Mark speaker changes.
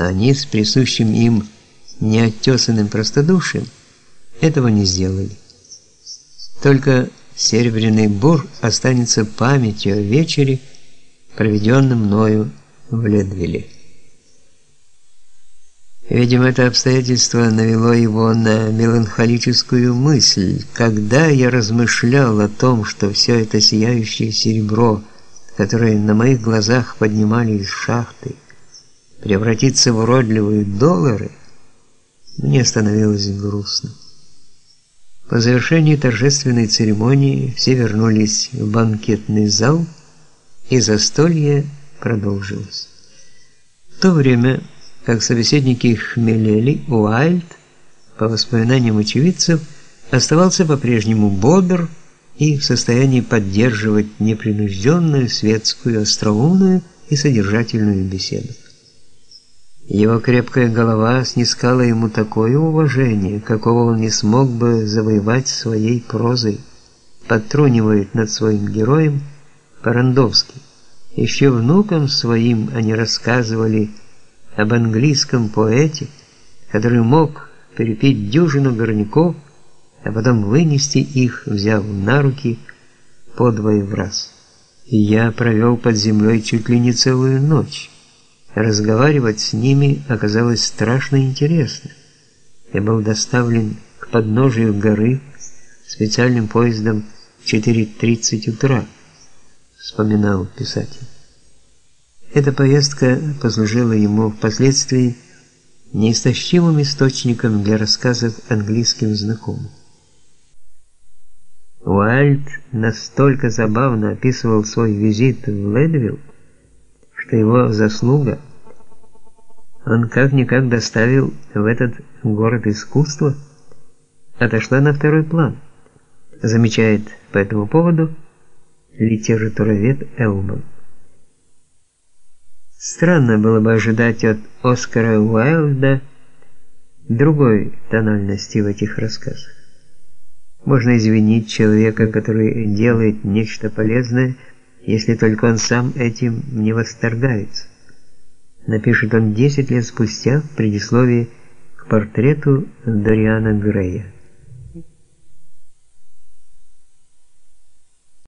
Speaker 1: но они с присущим им неоттесанным простодушием этого не сделали. Только Серебряный бур останется памятью о вечере, проведенном мною в Ледвилле. Видимо, это обстоятельство навело его на меланхолическую мысль. Когда я размышлял о том, что все это сияющее серебро, которое на моих глазах поднимали из шахты, превратится в уродливые доллары, мне становилось грустно. По завершении торжественной церемонии все вернулись в банкетный зал, и застолье продолжилось. В то время, как собеседники хмелели, Уайльд, по воспоминаниям очевидцев, оставался по-прежнему бодр и в состоянии поддерживать непринужденную светскую, остроумную и содержательную беседу. Его крепкая голова снискала ему такое уважение, какого он не смог бы завоевать своей прозой. Подтрунивает над своим героем Парандовский. Еще внукам своим они рассказывали об английском поэте, который мог перепить дюжину горняков, а потом вынести их, взяв на руки подвое в раз. И я провел под землей чуть ли не целую ночь. Разговаривать с ними оказалось страшно интересно. Я был доставлен к подножию горы специальным поездом в 4.30 утра, вспоминал писатель. Эта поездка послужила ему впоследствии неистощимым источником для рассказов английским знакомым. Уайльд настолько забавно описывал свой визит в Ледвилл, что его заслуга он как-никак доставил в этот город искусства, отошла на второй план, замечает по этому поводу литературовед Элман. Странно было бы ожидать от Оскара Уайльда другой тональности в этих рассказах. Можно извинить человека, который делает нечто полезное, если только он сам этим не восторгается. Напишет он 10 лет спустя в предисловии к портрету Дориана Грея.